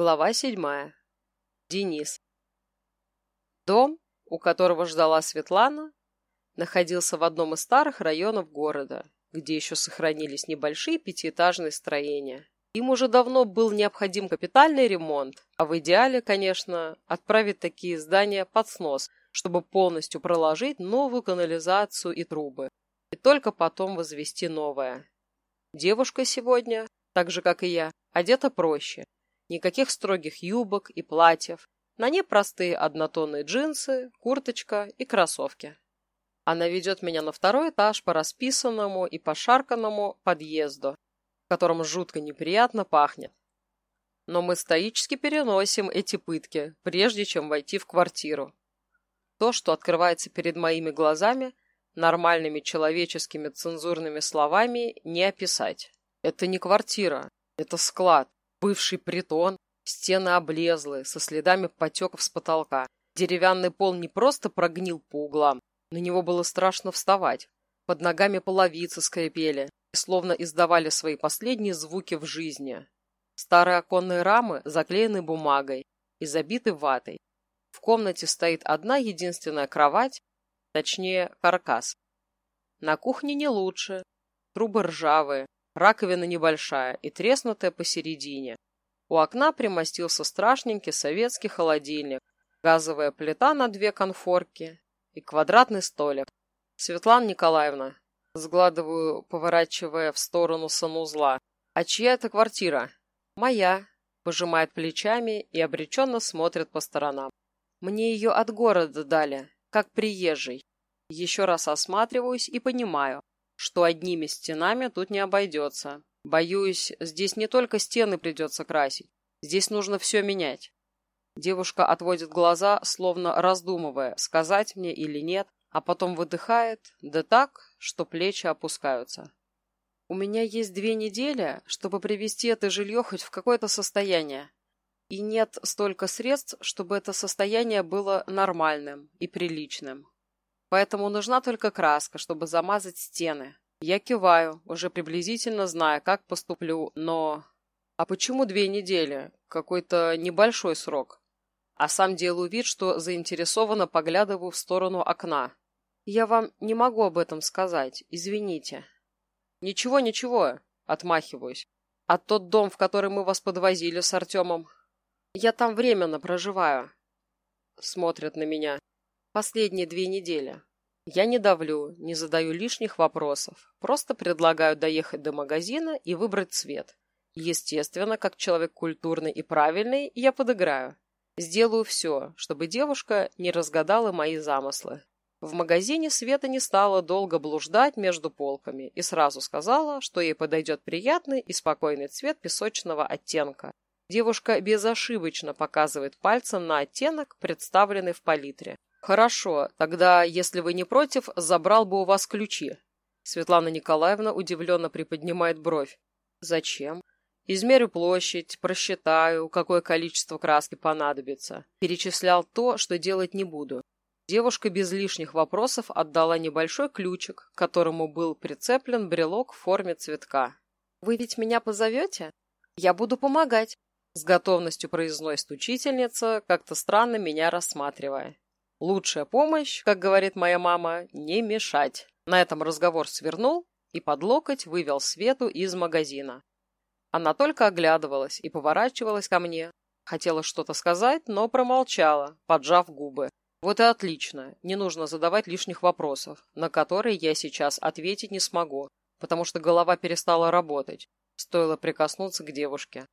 Глава седьмая. Денис. Дом, у которого ждала Светлана, находился в одном из старых районов города, где еще сохранились небольшие пятиэтажные строения. Им уже давно был необходим капитальный ремонт, а в идеале, конечно, отправить такие здания под снос, чтобы полностью проложить новую канализацию и трубы, и только потом возвести новое. Девушка сегодня, так же как и я, одета проще, Никаких строгих юбок и платьев. На ней простые однотонные джинсы, курточка и кроссовки. Она ведет меня на второй этаж по расписанному и пошарканному подъезду, в котором жутко неприятно пахнет. Но мы стоически переносим эти пытки, прежде чем войти в квартиру. То, что открывается перед моими глазами, нормальными человеческими цензурными словами не описать. Это не квартира, это склад, Бывший притон, стены облезлые, со следами потеков с потолка. Деревянный пол не просто прогнил по углам, на него было страшно вставать. Под ногами половицы скрипели и словно издавали свои последние звуки в жизни. Старые оконные рамы заклеены бумагой и забиты ватой. В комнате стоит одна единственная кровать, точнее каркас. На кухне не лучше. Трубы ржавые, раковина небольшая и треснутая посередине. У окна примостился страшненький советский холодильник, газовая плита на две конфорки и квадратный столик. Светлана Николаевна, сгладываю, поворачивая в сторону санузла. А чья это квартира? Моя. Пожимает плечами и обреченно смотрит по сторонам. Мне ее от города дали, как приезжий. Еще раз осматриваюсь и понимаю, что одними стенами тут не обойдется. Боюсь, здесь не только стены придется красить. Здесь нужно все менять. Девушка отводит глаза, словно раздумывая, сказать мне или нет, а потом выдыхает, да так, что плечи опускаются. У меня есть две недели, чтобы привести это жилье хоть в какое-то состояние. И нет столько средств, чтобы это состояние было нормальным и приличным. Поэтому нужна только краска, чтобы замазать стены. Я киваю, уже приблизительно зная, как поступлю, но... А почему две недели? Какой-то небольшой срок. А сам делаю вид, что заинтересованно поглядываю в сторону окна. Я вам не могу об этом сказать, извините. Ничего, ничего, отмахиваюсь. А тот дом, в который мы вас подвозили с Артемом? Я там временно проживаю. Смотрят на меня. Последние две недели. Я не давлю, не задаю лишних вопросов. Просто предлагаю доехать до магазина и выбрать цвет. Естественно, как человек культурный и правильный, я подыграю. Сделаю все, чтобы девушка не разгадала мои замыслы. В магазине Света не стала долго блуждать между полками и сразу сказала, что ей подойдет приятный и спокойный цвет песочного оттенка. Девушка безошибочно показывает пальцем на оттенок, представленный в палитре. «Хорошо, тогда, если вы не против, забрал бы у вас ключи». Светлана Николаевна удивленно приподнимает бровь. «Зачем?» «Измерю площадь, просчитаю, какое количество краски понадобится». Перечислял то, что делать не буду. Девушка без лишних вопросов отдала небольшой ключик, к которому был прицеплен брелок в форме цветка. «Вы ведь меня позовете? Я буду помогать. С готовностью произносит учительница, как-то странно меня рассматривая. Лучшая помощь, как говорит моя мама, не мешать. На этом разговор свернул и под локоть вывел Свету из магазина. Она только оглядывалась и поворачивалась ко мне. Хотела что-то сказать, но промолчала, поджав губы. Вот и отлично, не нужно задавать лишних вопросов, на которые я сейчас ответить не смогу, потому что голова перестала работать. Стоило прикоснуться к девушке.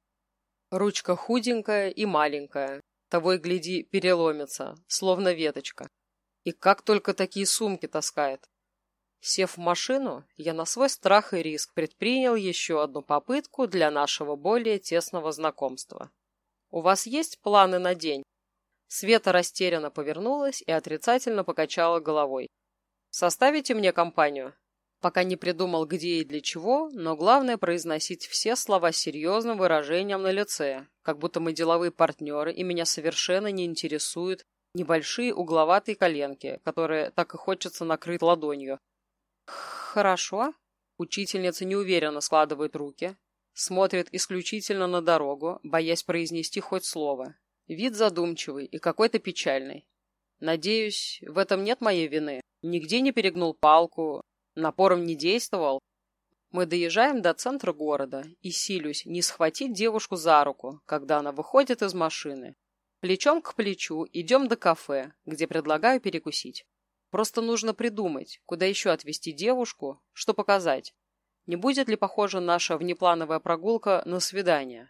Ручка худенькая и маленькая. Того и гляди, переломится, словно веточка. И как только такие сумки таскает. Сев в машину, я на свой страх и риск предпринял еще одну попытку для нашего более тесного знакомства. «У вас есть планы на день?» Света растерянно повернулась и отрицательно покачала головой. «Составите мне компанию?» Пока не придумал, где и для чего, но главное произносить все слова с серьезным выражением на лице, как будто мы деловые партнеры, и меня совершенно не интересуют небольшие угловатые коленки, которые так и хочется накрыть ладонью. «Хорошо». Учительница неуверенно складывает руки. смотрит исключительно на дорогу, боясь произнести хоть слово. Вид задумчивый и какой-то печальный. Надеюсь, в этом нет моей вины. Нигде не перегнул палку, напором не действовал. Мы доезжаем до центра города и силюсь не схватить девушку за руку, когда она выходит из машины. Плечом к плечу идем до кафе, где предлагаю перекусить. Просто нужно придумать, куда еще отвезти девушку, что показать. Не будет ли похожа наша внеплановая прогулка на свидание?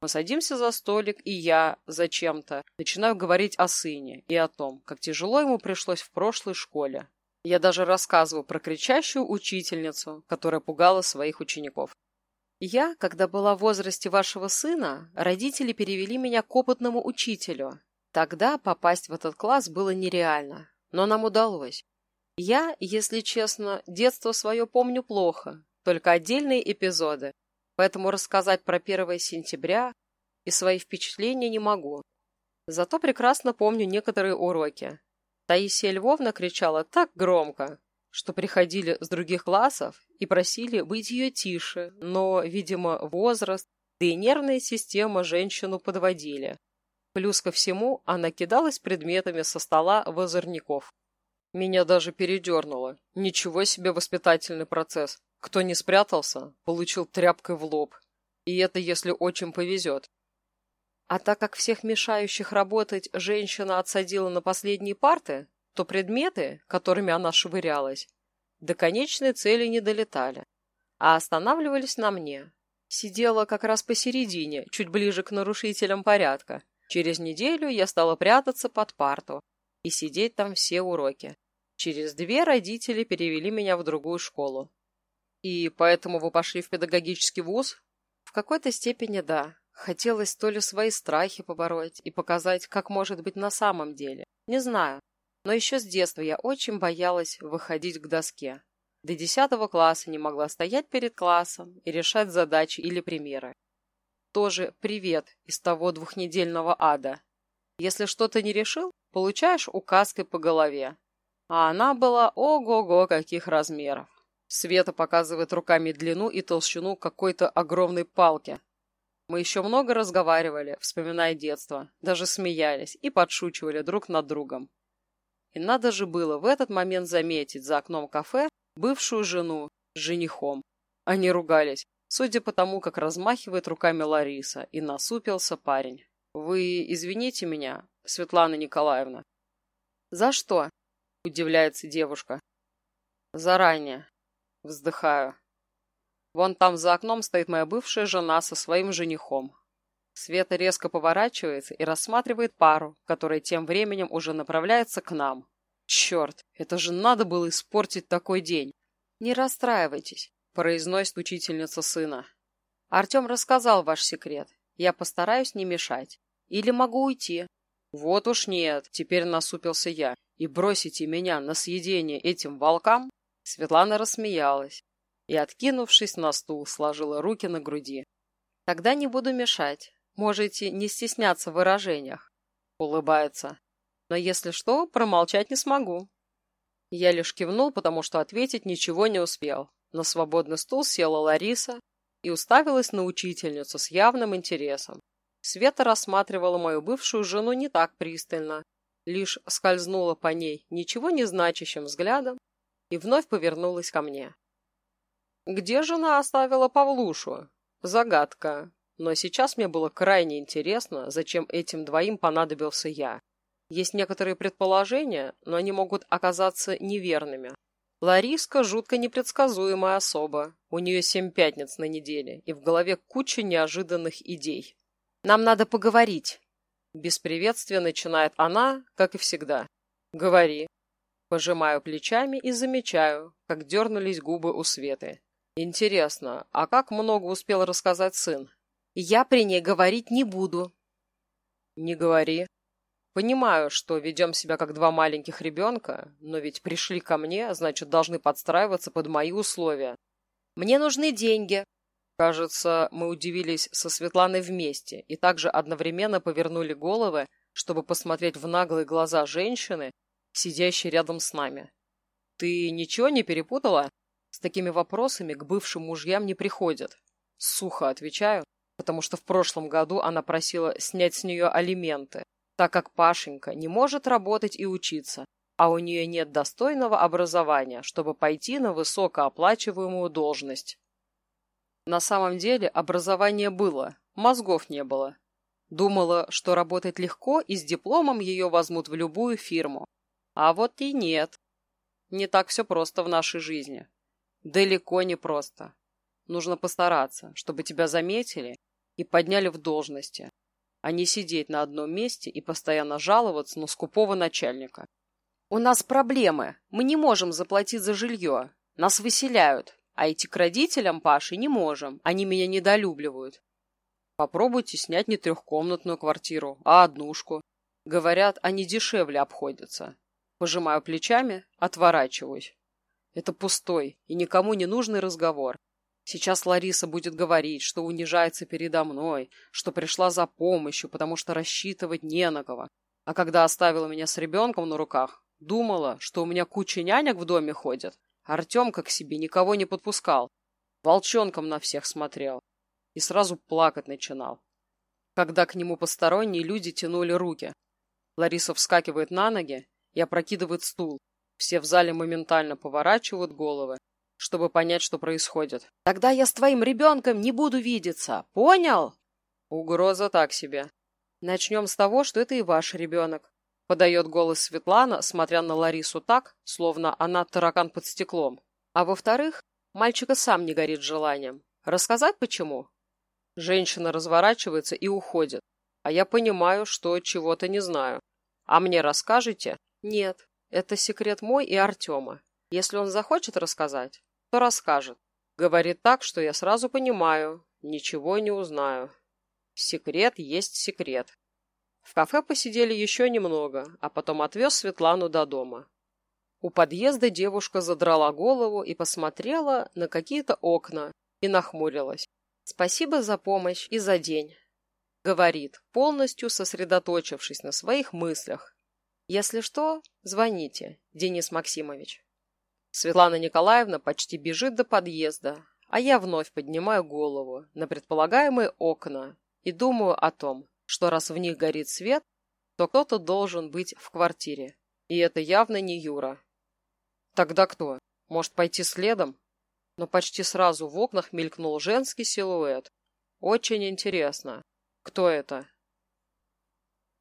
Мы садимся за столик, и я, зачем-то, начинаю говорить о сыне и о том, как тяжело ему пришлось в прошлой школе. Я даже рассказываю про кричащую учительницу, которая пугала своих учеников. Я, когда была в возрасте вашего сына, родители перевели меня к опытному учителю. Тогда попасть в этот класс было нереально, но нам удалось. Я, если честно, детство свое помню плохо, только отдельные эпизоды, поэтому рассказать про 1 сентября и свои впечатления не могу. Зато прекрасно помню некоторые уроки. Таисия Львовна кричала так громко, что приходили с других классов и просили быть ее тише, но, видимо, возраст, да и нервная система женщину подводили. Плюс ко всему она кидалась предметами со стола в озорников. Меня даже передернуло. Ничего себе воспитательный процесс. Кто не спрятался, получил тряпкой в лоб. И это если очень повезет. А так как всех мешающих работать женщина отсадила на последние парты, то предметы, которыми она швырялась, до конечной цели не долетали, а останавливались на мне. Сидела как раз посередине, чуть ближе к нарушителям порядка. Через неделю я стала прятаться под парту и сидеть там все уроки. Через две родители перевели меня в другую школу. И поэтому вы пошли в педагогический вуз? В какой-то степени да. Хотелось то ли свои страхи побороть и показать, как может быть на самом деле. Не знаю. Но еще с детства я очень боялась выходить к доске. До десятого класса не могла стоять перед классом и решать задачи или примеры. Тоже привет из того двухнедельного ада. Если что-то не решил, получаешь указкой по голове. А она была ого-го каких размеров. Света показывает руками длину и толщину какой-то огромной палки. Мы еще много разговаривали, вспоминая детство, даже смеялись и подшучивали друг над другом. И надо же было в этот момент заметить за окном кафе бывшую жену с женихом. Они ругались, судя по тому, как размахивает руками Лариса, и насупился парень. «Вы извините меня, Светлана Николаевна». «За что?» – удивляется девушка. «Заранее. Вздыхаю. Вон там за окном стоит моя бывшая жена со своим женихом. Света резко поворачивается и рассматривает пару, которая тем временем уже направляется к нам. Черт, это же надо было испортить такой день. Не расстраивайтесь, произносит учительница сына. Артем рассказал ваш секрет. Я постараюсь не мешать. Или могу уйти. Вот уж нет, теперь насупился я. И бросите меня на съедение этим волкам? Светлана рассмеялась и, откинувшись на стул, сложила руки на груди. «Тогда не буду мешать. Можете не стесняться в выражениях», — улыбается. «Но если что, промолчать не смогу». Я лишь кивнул, потому что ответить ничего не успел. На свободный стул села Лариса и уставилась на учительницу с явным интересом. Света рассматривала мою бывшую жену не так пристально, лишь скользнула по ней ничего не значащим взглядом и вновь повернулась ко мне. Где жена оставила Павлушу? Загадка. Но сейчас мне было крайне интересно, зачем этим двоим понадобился я. Есть некоторые предположения, но они могут оказаться неверными. Лариска жутко непредсказуемая особа. У нее семь пятниц на неделе, и в голове куча неожиданных идей. «Нам надо поговорить!» Без приветствия начинает она, как и всегда. «Говори!» Пожимаю плечами и замечаю, как дернулись губы у Светы. Интересно, а как много успел рассказать сын? Я при ней говорить не буду. Не говори. Понимаю, что ведем себя как два маленьких ребенка, но ведь пришли ко мне, значит, должны подстраиваться под мои условия. Мне нужны деньги. Кажется, мы удивились со Светланой вместе и также одновременно повернули головы, чтобы посмотреть в наглые глаза женщины, сидящий рядом с нами. «Ты ничего не перепутала?» С такими вопросами к бывшим мужьям не приходят. Сухо отвечаю, потому что в прошлом году она просила снять с нее алименты, так как Пашенька не может работать и учиться, а у нее нет достойного образования, чтобы пойти на высокооплачиваемую должность. На самом деле образование было, мозгов не было. Думала, что работать легко и с дипломом ее возьмут в любую фирму. А вот и нет. Не так все просто в нашей жизни. Далеко не просто. Нужно постараться, чтобы тебя заметили и подняли в должности, а не сидеть на одном месте и постоянно жаловаться на скупого начальника. У нас проблемы. Мы не можем заплатить за жилье. Нас выселяют. А идти к родителям Паши не можем. Они меня недолюбливают. Попробуйте снять не трехкомнатную квартиру, а однушку. Говорят, они дешевле обходятся. Пожимаю плечами, отворачиваюсь. Это пустой и никому не нужный разговор. Сейчас Лариса будет говорить, что унижается передо мной, что пришла за помощью, потому что рассчитывать не на кого. А когда оставила меня с ребенком на руках, думала, что у меня куча нянек в доме ходят. Артемка к себе никого не подпускал. Волчонком на всех смотрел. И сразу плакать начинал. Когда к нему посторонние люди тянули руки. Лариса вскакивает на ноги и опрокидывает стул. Все в зале моментально поворачивают головы чтобы понять, что происходит. «Тогда я с твоим ребенком не буду видеться, понял?» Угроза так себе. Начнем с того, что это и ваш ребенок. Подает голос Светлана, смотря на Ларису так, словно она таракан под стеклом. А во-вторых, мальчика сам не горит желанием. Рассказать почему? Женщина разворачивается и уходит. А я понимаю, что чего-то не знаю. А мне расскажете? Нет, это секрет мой и Артема. Если он захочет рассказать, то расскажет. Говорит так, что я сразу понимаю, ничего не узнаю. Секрет есть секрет. В кафе посидели еще немного, а потом отвез Светлану до дома. У подъезда девушка задрала голову и посмотрела на какие-то окна и нахмурилась. «Спасибо за помощь и за день», — говорит, полностью сосредоточившись на своих мыслях. «Если что, звоните, Денис Максимович». Светлана Николаевна почти бежит до подъезда, а я вновь поднимаю голову на предполагаемые окна и думаю о том, что раз в них горит свет, то кто-то должен быть в квартире. И это явно не Юра. Тогда кто? Может пойти следом? Но почти сразу в окнах мелькнул женский силуэт. Очень интересно. Кто это?